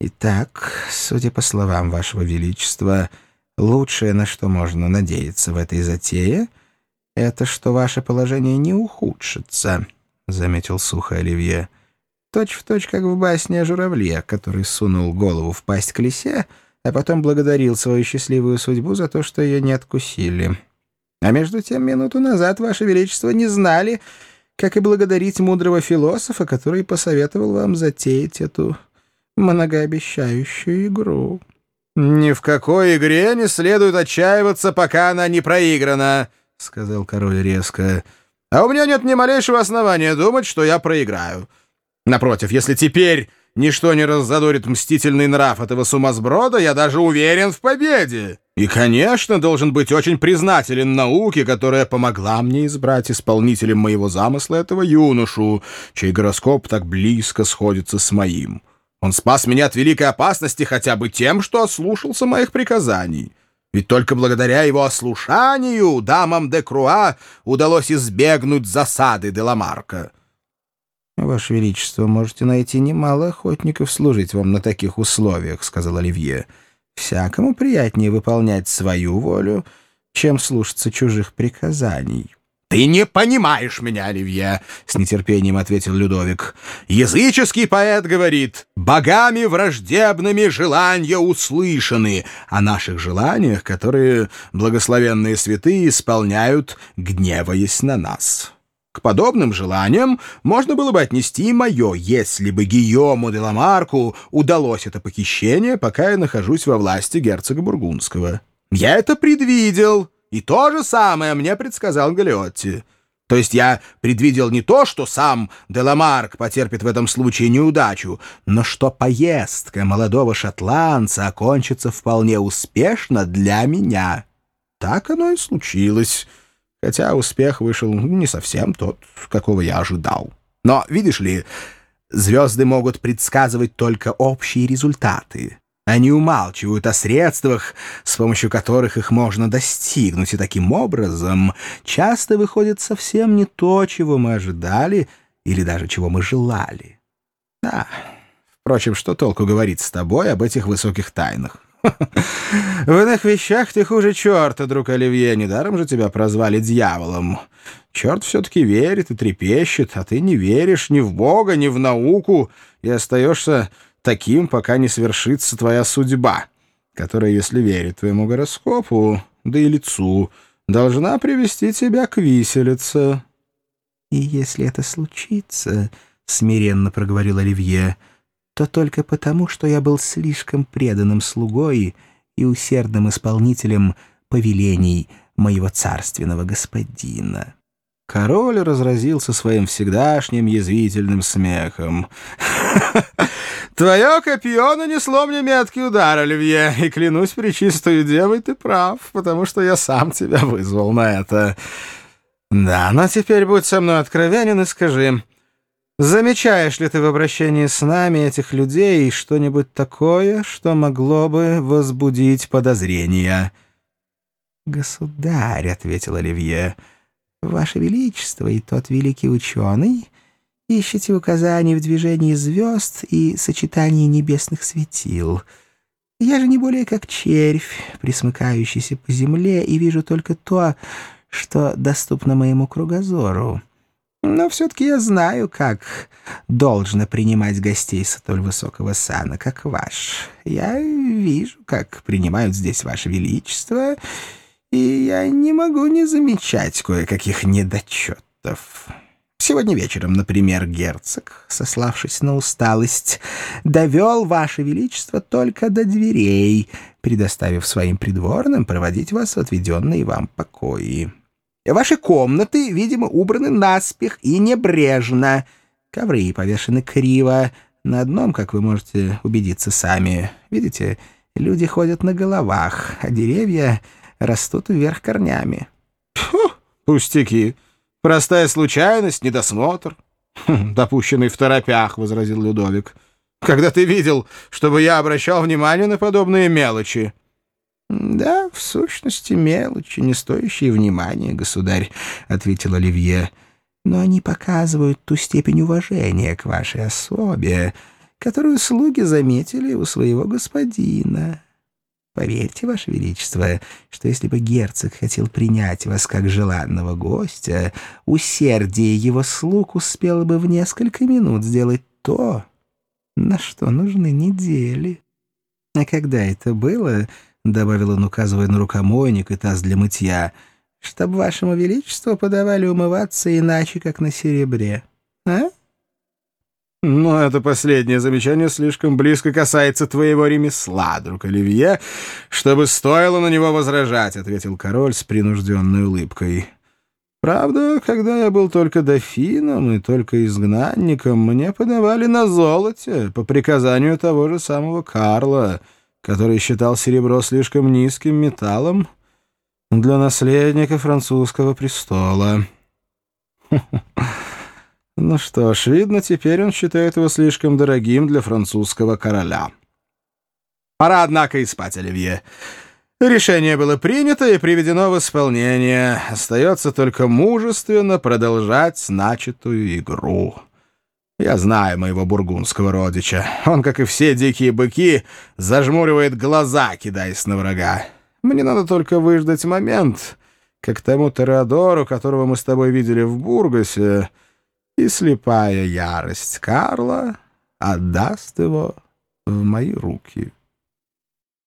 Итак, судя по словам Вашего Величества, лучшее, на что можно надеяться в этой затее, это что ваше положение не ухудшится, — заметил сухо Оливье. Точь в точь, как в басне о журавле, который сунул голову в пасть к лисе, а потом благодарил свою счастливую судьбу за то, что ее не откусили. А между тем, минуту назад, Ваше Величество, не знали, как и благодарить мудрого философа, который посоветовал вам затеять эту многообещающую игру. «Ни в какой игре не следует отчаиваться, пока она не проиграна», — сказал король резко. «А у меня нет ни малейшего основания думать, что я проиграю. Напротив, если теперь ничто не раззадорит мстительный нрав этого сумасброда, я даже уверен в победе. И, конечно, должен быть очень признателен науке, которая помогла мне избрать исполнителем моего замысла этого юношу, чей гороскоп так близко сходится с моим. Он спас меня от великой опасности хотя бы тем, что ослушался моих приказаний». Ведь только благодаря его ослушанию дамам де Круа удалось избегнуть засады де Ламарка. «Ваше Величество, можете найти немало охотников служить вам на таких условиях», — сказал Оливье. «Всякому приятнее выполнять свою волю, чем слушаться чужих приказаний». «Ты не понимаешь меня, Оливье», — с нетерпением ответил Людовик. «Языческий поэт говорит, богами враждебными желания услышаны, о наших желаниях, которые благословенные святые исполняют, гневаясь на нас». К подобным желаниям можно было бы отнести и мое, если бы Гийому де Ламарку удалось это похищение, пока я нахожусь во власти герцога Бургундского. Я это предвидел». И то же самое мне предсказал Галиотти. То есть я предвидел не то, что сам Деламарк потерпит в этом случае неудачу, но что поездка молодого шотландца окончится вполне успешно для меня. Так оно и случилось, хотя успех вышел не совсем тот, какого я ожидал. Но, видишь ли, звезды могут предсказывать только общие результаты. Они умалчивают о средствах, с помощью которых их можно достигнуть, и таким образом часто выходит совсем не то, чего мы ожидали или даже чего мы желали. Да, впрочем, что толку говорить с тобой об этих высоких тайнах? В иных вещах ты хуже черта, друг Оливье, недаром же тебя прозвали дьяволом. Черт все-таки верит и трепещет, а ты не веришь ни в Бога, ни в науку и остаешься таким, пока не свершится твоя судьба, которая, если верить твоему гороскопу, да и лицу, должна привести тебя к виселице». «И если это случится, — смиренно проговорил Оливье, — то только потому, что я был слишком преданным слугой и усердным исполнителем повелений моего царственного господина». Король разразился своим всегдашним язвительным смехом. «Твое копье нанесло мне меткий удар, Оливье, и клянусь причистую девой, ты прав, потому что я сам тебя вызвал на это. Да, но теперь будь со мной откровенен и скажи, замечаешь ли ты в обращении с нами этих людей что-нибудь такое, что могло бы возбудить подозрения?» «Государь», — ответил Оливье, — Ваше Величество и тот великий ученый ищете указаний в движении звезд и сочетании небесных светил. Я же не более как червь, присмыкающийся по земле, и вижу только то, что доступно моему кругозору. Но все-таки я знаю, как должно принимать гостей столь высокого сана, как ваш. Я вижу, как принимают здесь ваше величество, я не могу не замечать кое-каких недочетов. Сегодня вечером, например, герцог, сославшись на усталость, довел Ваше Величество только до дверей, предоставив своим придворным проводить вас в отведенные вам покои. Ваши комнаты, видимо, убраны наспех и небрежно. Ковры повешены криво. На одном, как вы можете убедиться сами, видите, люди ходят на головах, а деревья растут вверх корнями. Фу, пустяки. Простая случайность, недосмотр. Хм, допущенный в торопях, — возразил Людовик. Когда ты видел, чтобы я обращал внимание на подобные мелочи? Да, в сущности, мелочи, не стоящие внимания, государь, — ответил Оливье. Но они показывают ту степень уважения к вашей особе, которую слуги заметили у своего господина. Поверьте, Ваше Величество, что если бы герцог хотел принять вас как желанного гостя, усердие его слуг успело бы в несколько минут сделать то, на что нужны недели. А когда это было, — добавил он, указывая на рукомойник и таз для мытья, — чтоб вашему величеству подавали умываться иначе, как на серебре. А? «Но это последнее замечание слишком близко касается твоего ремесла, друг Оливье, чтобы стоило на него возражать», — ответил король с принужденной улыбкой. «Правда, когда я был только дофином и только изгнанником, мне подавали на золоте по приказанию того же самого Карла, который считал серебро слишком низким металлом для наследника французского престола». Ну что ж, видно, теперь он считает его слишком дорогим для французского короля. Пора, однако, и спать, Оливье. Решение было принято и приведено в исполнение. Остается только мужественно продолжать начатую игру. Я знаю моего бургундского родича. Он, как и все дикие быки, зажмуривает глаза, кидаясь на врага. Мне надо только выждать момент, как тому Тореадору, которого мы с тобой видели в Бургасе, и слепая ярость Карла отдаст его в мои руки».